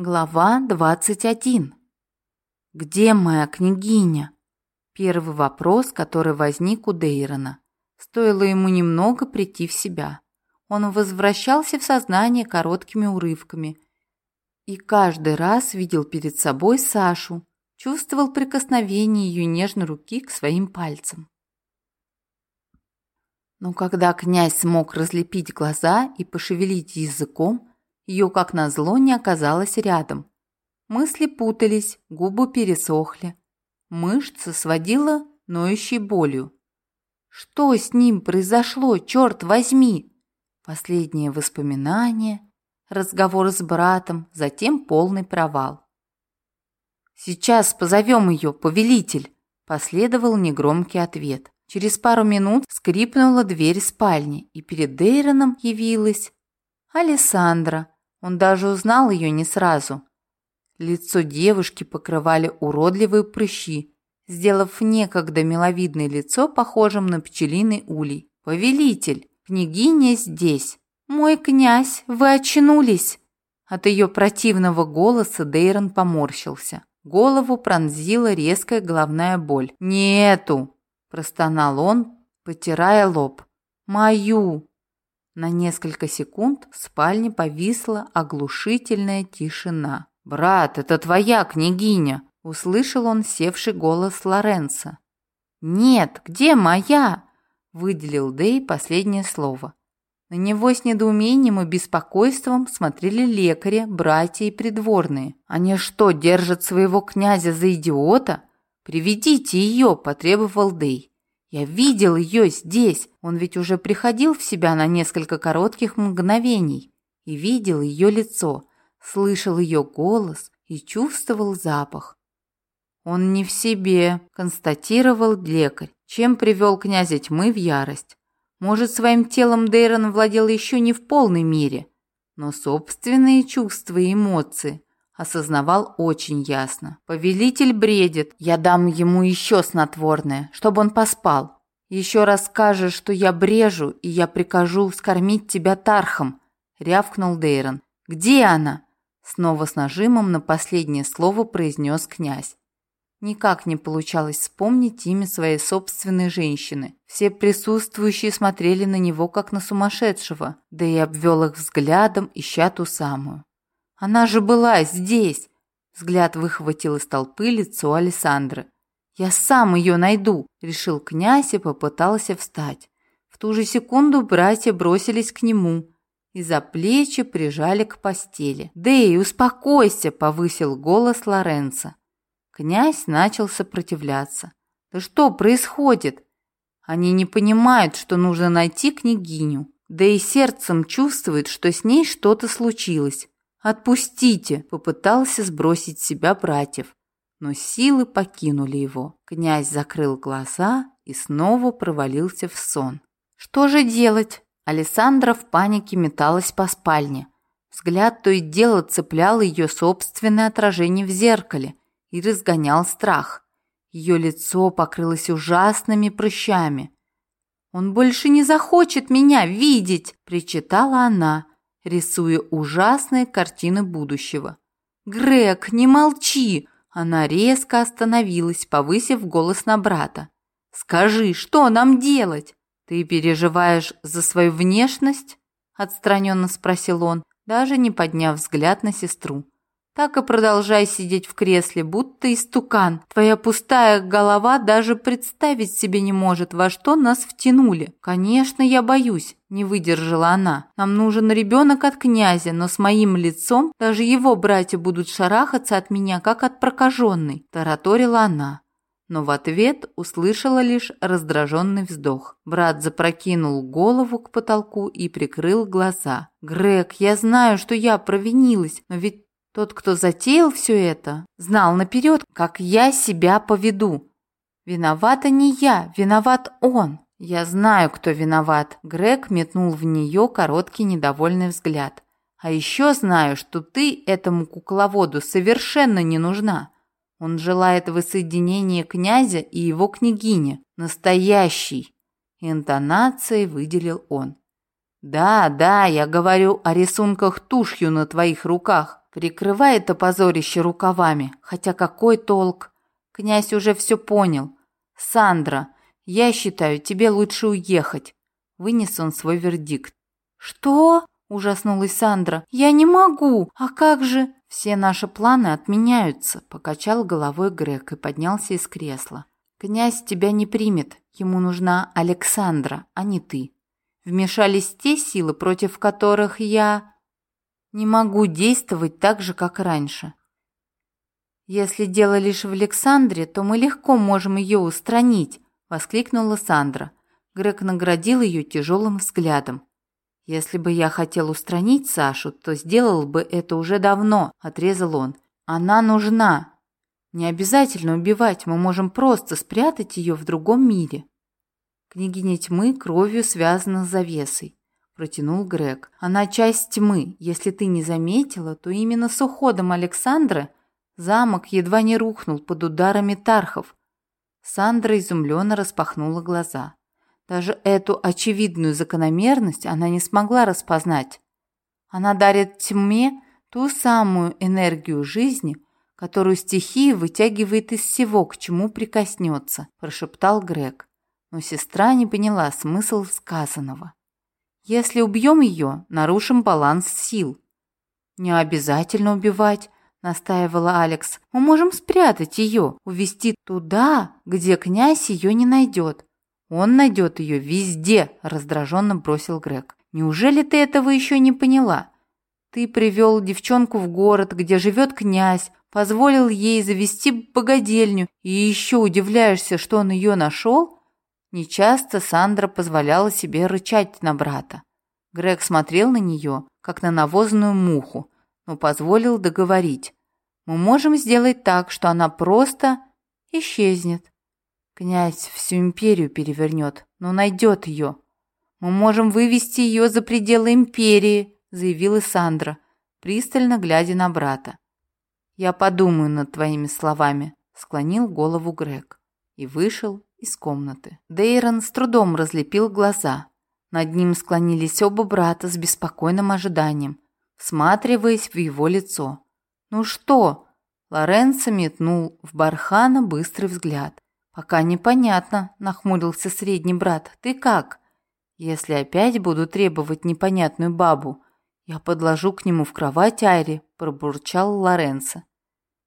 Глава 21. «Где моя княгиня?» Первый вопрос, который возник у Дейрона. Стоило ему немного прийти в себя. Он возвращался в сознание короткими урывками и каждый раз видел перед собой Сашу, чувствовал прикосновение ее нежной руки к своим пальцам. Но когда князь смог разлепить глаза и пошевелить языком, ее, как назло, не оказалось рядом. Мысли путались, губы пересохли. Мышцы сводила ноющей болью. Что с ним произошло, черт возьми? Последнее воспоминание, разговор с братом, затем полный провал. «Сейчас позовем ее, повелитель!» Последовал негромкий ответ. Через пару минут скрипнула дверь спальни, и перед Дейроном явилась Алессандра, он даже узнал ее не сразу. Лицо девушки покрывали уродливые прыщи, сделав некогда миловидное лицо похожим на пчелиный улей. «Повелитель, княгиня здесь! Мой князь, вы очнулись!» От ее противного голоса Дейрон поморщился. Голову пронзила резкая головная боль. «Не эту!» – простонал он, потирая лоб. «Мою!» На несколько секунд в спальне повисла оглушительная тишина. «Брат, это твоя княгиня!» – услышал он севший голос Лоренца. «Нет, где моя?» – выделил Дэй последнее слово. На него с недоумением и беспокойством смотрели лекари, братья и придворные. «Они что, держат своего князя за идиота? Приведите ее!» – потребовал Дэй. Я видел ее здесь. Он ведь уже приходил в себя на несколько коротких мгновений и видел ее лицо, слышал ее голос и чувствовал запах. Он не в себе, констатировал лекарь, чем привел князя тьмы в ярость. Может, своим телом Дейрон владел еще не в полной мере, но собственные чувства и эмоции осознавал очень ясно. Повелитель бредит. Я дам ему еще снотворное, чтобы он поспал. Еще раз скажешь, что я брежу, и я прикажу скормить тебя тархом, рявкнул Дейрон. Где она? Снова с нажимом на последнее слово произнес князь. Никак не получалось вспомнить имя своей собственной женщины. Все присутствующие смотрели на него, как на сумасшедшего, да и обвел их взглядом, ища ту самую. Она же была здесь!» Взгляд выхватил из толпы лицо Александры. «Я сам ее найду!» – решил князь и попытался встать. В ту же секунду братья бросились к нему и за плечи прижали к постели. «Дэй, успокойся!» – повысил голос Лоренца. Князь начал сопротивляться. «Да что происходит?» Они не понимают, что нужно найти княгиню. Да и сердцем чувствует, что с ней что-то случилось. «Отпустите!» – попытался сбросить себя братьев, но силы покинули его. Князь закрыл глаза и снова провалился в сон. «Что же делать?» Александра в панике металась по спальне. Взгляд то и дело цеплял ее собственное отражение в зеркале и разгонял страх. Ее лицо покрылось ужасными прыщами. «Он больше не захочет меня видеть!» – причитала она, рисуя ужасные картины будущего. «Грег, не молчи!» Она резко остановилась, повысив голос на брата. «Скажи, что нам делать? Ты переживаешь за свою внешность?» Отстраненно спросил он, даже не подняв взгляд на сестру. Так и продолжай сидеть в кресле, будто истукан. Твоя пустая голова даже представить себе не может, во что нас втянули. Конечно, я боюсь, не выдержала она. Нам нужен ребенок от князя, но с моим лицом даже его братья будут шарахаться от меня, как от прокаженной, тараторила она. Но в ответ услышала лишь раздраженный вздох. Брат запрокинул голову к потолку и прикрыл глаза. «Грег, я знаю, что я провинилась, но ведь тот, кто затеял все это, знал наперед, как я себя поведу. Виновата не я, виноват он. Я знаю, кто виноват. Грег метнул в нее короткий недовольный взгляд. А еще знаю, что ты этому кукловоду совершенно не нужна. Он желает воссоединения князя и его княгини. Настоящий. Интонацией выделил он. Да, да, я говорю о рисунках тушью на твоих руках. Прикрывай это позорище рукавами, хотя какой толк? Князь уже все понял. Сандра, я считаю, тебе лучше уехать. Вынес он свой вердикт. Что? Ужаснулась Сандра. Я не могу. А как же? Все наши планы отменяются, покачал головой Грег и поднялся из кресла. Князь тебя не примет. Ему нужна Александра, а не ты. Вмешались те силы, против которых я не могу действовать так же, как раньше. Если дело лишь в Александре, то мы легко можем ее устранить, воскликнула Сандра. Грег наградил ее тяжелым взглядом. Если бы я хотел устранить Сашу, то сделал бы это уже давно, отрезал он. Она нужна. Не обязательно убивать, мы можем просто спрятать ее в другом мире. Княгиня тьмы кровью связана с завесой протянул Грег. Она часть тьмы. Если ты не заметила, то именно с уходом Александра замок едва не рухнул под ударами тархов. Сандра изумленно распахнула глаза. Даже эту очевидную закономерность она не смогла распознать. Она дарит тьме ту самую энергию жизни, которую стихия вытягивает из всего, к чему прикоснется, прошептал Грег. Но сестра не поняла смысл сказанного. Если убьем ее, нарушим баланс сил. Не обязательно убивать, настаивала Алекс. Мы можем спрятать ее, увести туда, где князь ее не найдет. Он найдет ее везде, раздраженно бросил Грег. Неужели ты этого еще не поняла? Ты привел девчонку в город, где живет князь, позволил ей завести богадельню, и еще удивляешься, что он ее нашел? Нечасто Сандра позволяла себе рычать на брата. Грег смотрел на нее, как на навозную муху, но позволил договорить. «Мы можем сделать так, что она просто исчезнет. Князь всю империю перевернет, но найдет ее. Мы можем вывести ее за пределы империи», заявила Сандра, пристально глядя на брата. «Я подумаю над твоими словами», склонил голову Грег и вышел из комнаты. Дейрон с трудом разлепил глаза. Над ним склонились оба брата с беспокойным ожиданием, всматриваясь в его лицо. «Ну что?» Лоренцо метнул в Бархана быстрый взгляд. «Пока непонятно», — нахмурился средний брат. «Ты как?» «Если опять буду требовать непонятную бабу, я подложу к нему в кровать Айри», — пробурчал Лоренцо.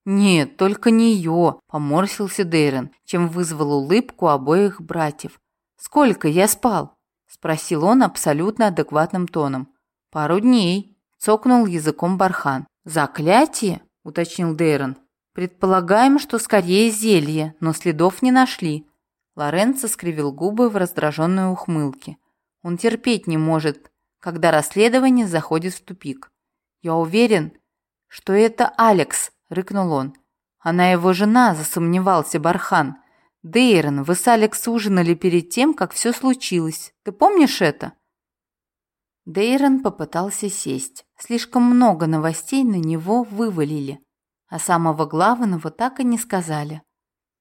«Нет, только не ее», – поморщился Дейрон, чем вызвал улыбку обоих братьев. «Сколько я спал?» – спросил он абсолютно адекватным тоном. «Пару дней», – цокнул языком Бархан. «Заклятие?» – уточнил Дейрон. «Предполагаем, что скорее зелье, но следов не нашли». Лоренцо скривил губы в раздраженной ухмылке. Он терпеть не может, когда расследование заходит в тупик. «Я уверен, что это Алекс», рыкнул он. Она его жена, засомневался Бархан. Дейрон, вы с Алекс ужинали перед тем, как все случилось. Ты помнишь это? Дейрон попытался сесть. Слишком много новостей на него вывалили, а самого главного так и не сказали.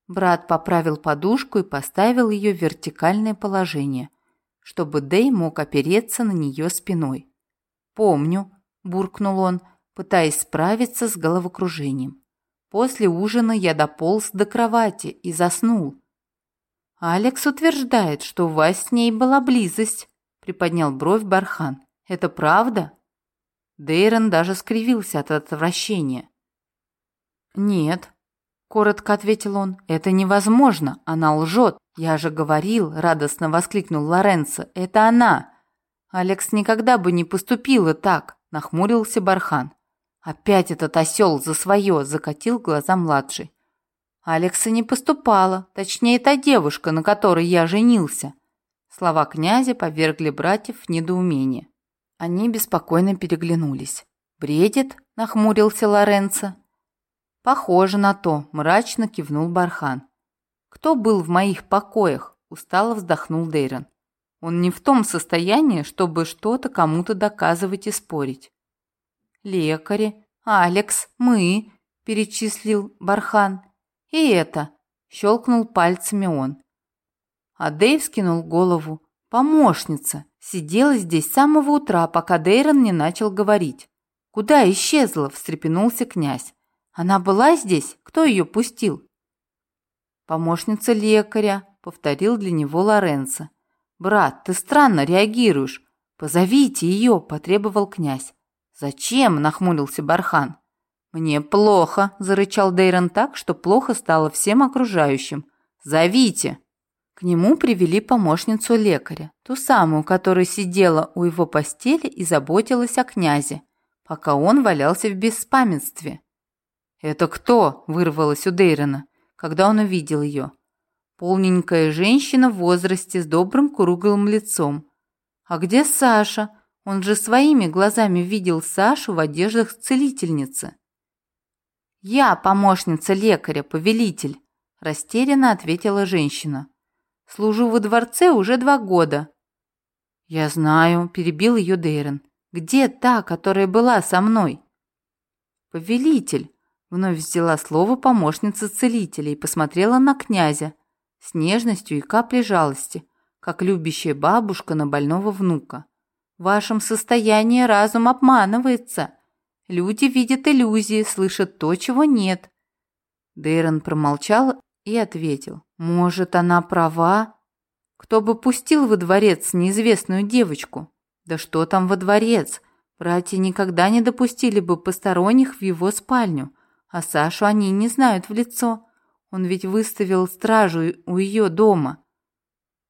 Брат поправил подушку и поставил ее в вертикальное положение, чтобы Дей мог опереться на нее спиной. «Помню», – буркнул он, пытаясь справиться с головокружением. После ужина я дополз до кровати и заснул. «Алекс утверждает, что у вас с ней была близость», — приподнял бровь Бархан. «Это правда?» Дейрон даже скривился от отвращения. «Нет», — коротко ответил он, — «это невозможно, она лжет. Я же говорил», — радостно воскликнул Лоренцо, — «это она». «Алекс никогда бы не поступила так», — нахмурился Бархан. Опять этот осел за свое закатил глаза младший. Алекса не поступала, точнее, та девушка, на которой я женился. Слова князя повергли братьев в недоумение. Они беспокойно переглянулись. «Бредит?» – нахмурился Лоренцо. «Похоже на то», – мрачно кивнул Бархан. «Кто был в моих покоях?» – устало вздохнул Дейрон. «Он не в том состоянии, чтобы что-то кому-то доказывать и спорить лекари, Алекс, мы, перечислил Бархан. И это, щелкнул пальцами он. А Дэйв скинул голову. Помощница, Сидела здесь с самого утра, пока Дейрон не начал говорить. «Куда исчезла?» – встрепенулся князь. «Она была здесь? Кто ее пустил?» «Помощница лекаря», – повторил для него Лоренцо. «Брат, ты странно реагируешь. Позовите ее», – потребовал князь. «Зачем?» – нахмурился Бархан. «Мне плохо», – зарычал Дейрон так, что плохо стало всем окружающим. «Зовите!» К нему привели помощницу лекаря, ту самую, которая сидела у его постели и заботилась о князе, пока он валялся в беспамятстве. «Это кто?» – вырвалось у Дейрона, когда он увидел ее. Полненькая женщина в возрасте с добрым круглым лицом. «А где Саша? Он же своими глазами видел Сашу в одеждах целительницы». «Я помощница лекаря, повелитель», – растерянно ответила женщина. Служу во дворце уже два года». «Я знаю», – перебил ее Дейрон. «Где та, которая была со мной?» «Повелитель», – вновь взяла слово помощница целителя и посмотрела на князя с нежностью и каплей жалости, как любящая бабушка на больного внука. «В вашем состоянии разум обманывается. Люди видят иллюзии, слышат то, чего нет». Дейрон промолчал и ответил. Может, она права? Кто бы пустил во дворец неизвестную девочку? Да что там во дворец? Братья никогда не допустили бы посторонних в его спальню, а Сашу они не знают в лицо. Он ведь выставил стражу у ее дома.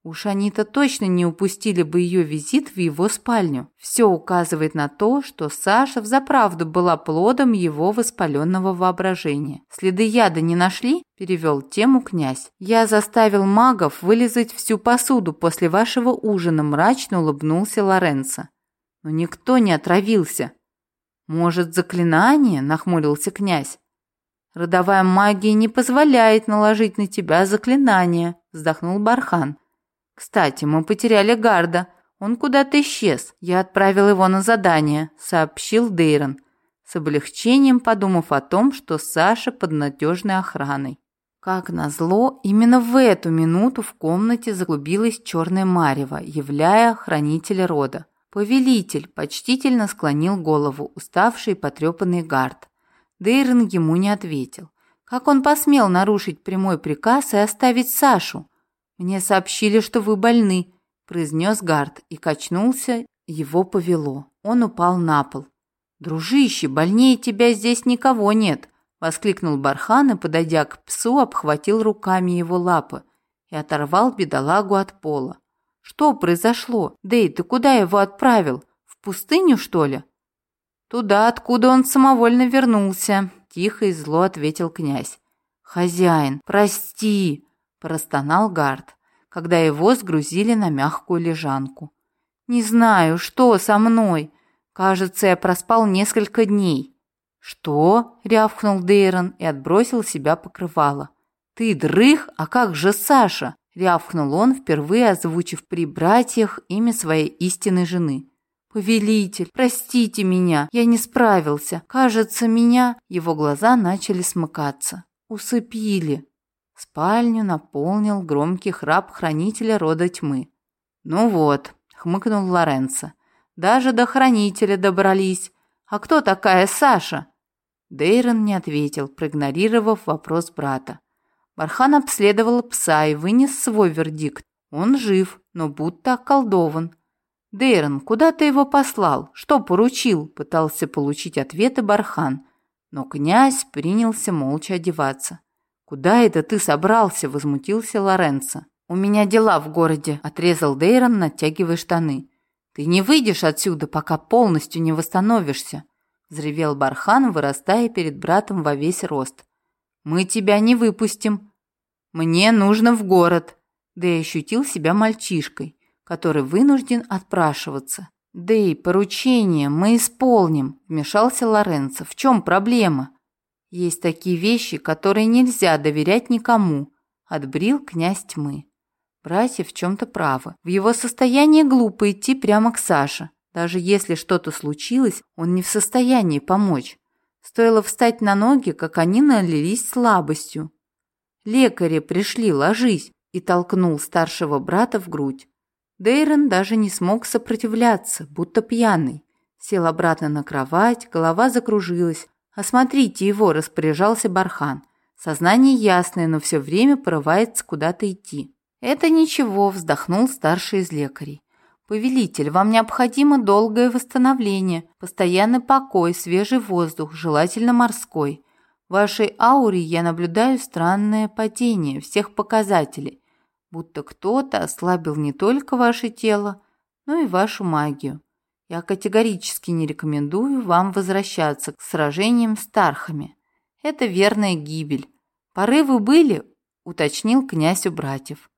Уж они-то точно не упустили бы ее визит в его спальню. Все указывает на то, что Саша взаправду была плодом его воспаленного воображения. «Следы яда не нашли?» – перевел тему князь. «Я заставил магов вылезать всю посуду после вашего ужина», – мрачно улыбнулся Лоренцо. «Но никто не отравился». «Может, заклинание?» – нахмурился князь. «Родовая магия не позволяет наложить на тебя заклинание», – вздохнул Бархан. «Кстати, мы потеряли гарда. Он куда-то исчез. Я отправил его на задание», — сообщил Дейрон, с облегчением подумав о том, что Саша под надежной охраной. Как назло, именно в эту минуту в комнате заглубилась черная марева, являя хранителя рода. Повелитель почтительно склонил голову, уставший и потрепанный гард. Дейрон ему не ответил. Как он посмел нарушить прямой приказ и оставить Сашу? «Мне сообщили, что вы больны», – произнес Гард и качнулся, его повело. Он упал на пол. «Дружище, больнее тебя здесь никого нет», – воскликнул Бархан и, подойдя к псу, обхватил руками его лапы и оторвал бедолагу от пола. «Что произошло? Дэй, ты куда его отправил? В пустыню, что ли?» «Туда, откуда он самовольно вернулся», – тихо и зло ответил князь. «Хозяин, прости!» Простонал Гард, когда его сгрузили на мягкую лежанку. «Не знаю, что со мной. Кажется, я проспал несколько дней». «Что?» — рявкнул Дейрон и отбросил себя покрывало. «Ты дрых? А как же Саша?» — рявкнул он, впервые озвучив при братьях имя своей истинной жены. «Повелитель, простите меня, я не справился. Кажется, меня...» Его глаза начали смыкаться. «Усыпили», Спальню наполнил громкий храп хранителя рода тьмы. «Ну вот», — хмыкнул Лоренцо, — «даже до хранителя добрались. А кто такая Саша?» Дейрон не ответил, проигнорировав вопрос брата. Бархан обследовал пса и вынес свой вердикт. Он жив, но будто околдован. «Дейрон, куда ты его послал? Что поручил?» – пытался получить ответы Бархан. Но князь принялся молча одеваться. «Куда это ты собрался?» – возмутился Лоренцо. «У меня дела в городе», – отрезал Дейрон, натягивая штаны. «Ты не выйдешь отсюда, пока полностью не восстановишься», – взревел Бархан, вырастая перед братом во весь рост. «Мы тебя не выпустим. Мне нужно в город», – да ощутил себя мальчишкой, который вынужден отпрашиваться. «Да поручение мы исполним», – вмешался Лоренцо. «В чем проблема?» Есть такие вещи, которые нельзя доверять никому, отбрил князь тьмы. Братья в чем-то правы. В его состоянии глупо идти прямо к Саше. Даже если что-то случилось, он не в состоянии помочь. Стоило встать на ноги, как они налились слабостью. «Лекари пришли, ложись!» и толкнул старшего брата в грудь. Дейрон даже не смог сопротивляться, будто пьяный. Сел обратно на кровать, голова закружилась. «Осмотрите его», – распоряжался Бархан. Сознание ясное, но все время порывается куда-то идти. «Это ничего», – вздохнул старший из лекарей. «Повелитель, вам необходимо долгое восстановление, постоянный покой, свежий воздух, желательно морской. В вашей ауре я наблюдаю странное падение всех показателей, будто кто-то ослабил не только ваше тело, но и вашу магию. Я категорически не рекомендую вам возвращаться к сражениям с Тархами. Это верная гибель. Порывы были, уточнил князь у братьев.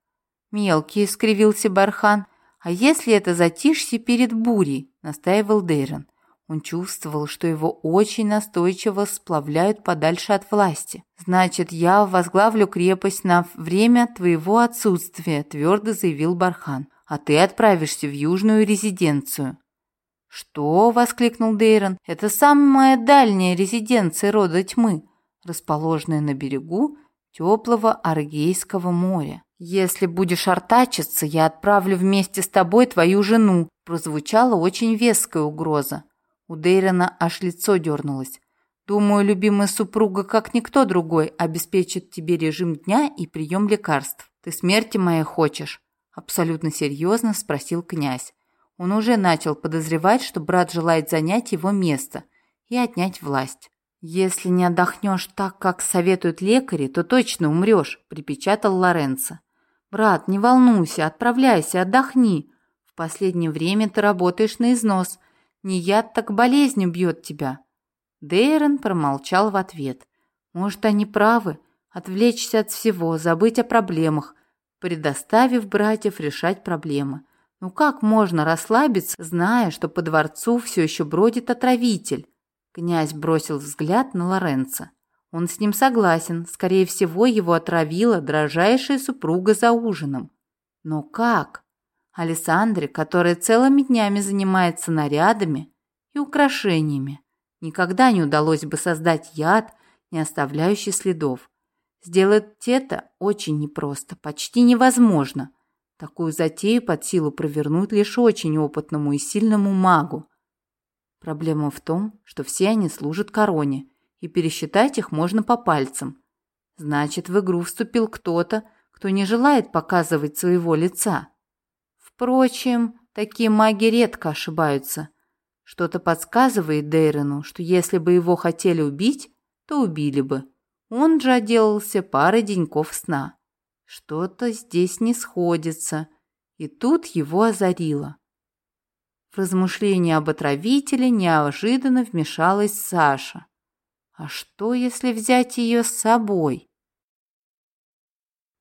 Мелкий, скривился Бархан. А если это затишье перед бурей, настаивал Дейрон. Он чувствовал, что его очень настойчиво сплавляют подальше от власти. «Значит, я возглавлю крепость на время твоего отсутствия», – твердо заявил Бархан. «А ты отправишься в южную резиденцию». «Что?» – воскликнул Дейрон. «Это самая дальняя резиденция рода тьмы, расположенная на берегу теплого Аргейского моря. Если будешь артачиться, я отправлю вместе с тобой твою жену», – прозвучала очень веская угроза. У Дейрона аж лицо дернулось. «Думаю, любимая супруга, как никто другой, обеспечит тебе режим дня и прием лекарств. Ты смерти моей хочешь?» – абсолютно серьезно спросил князь. Он уже начал подозревать, что брат желает занять его место и отнять власть. «Если не отдохнешь так, как советуют лекари, то точно умрешь», – припечатал Лоренцо. «Брат, не волнуйся, отправляйся, отдохни. В последнее время ты работаешь на износ. Не яд, так болезнь убьет тебя». Дейрон промолчал в ответ. «Может, они правы? Отвлечься от всего, забыть о проблемах, предоставив братьев решать проблемы. Ну как можно расслабиться, зная, что по дворцу все еще бродит отравитель? Князь бросил взгляд на Лоренца. Он с ним согласен, скорее всего, его отравила дрожайшая супруга за ужином. Но как? Александре, которая целыми днями занимается нарядами и украшениями, никогда не удалось бы создать яд, не оставляющий следов. Сделать это очень непросто, почти невозможно – Такую затею под силу провернуть лишь очень опытному и сильному магу. Проблема в том, что все они служат короне, и пересчитать их можно по пальцам. Значит, в игру вступил кто-то, кто не желает показывать своего лица. Впрочем, такие маги редко ошибаются. Что-то подсказывает Дейрону, что если бы его хотели убить, то убили бы. Он же отделался парой деньков сна. Что-то здесь не сходится, и тут его озарило. В размышления об отравителе неожиданно вмешалась Саша. А что, если взять ее с собой?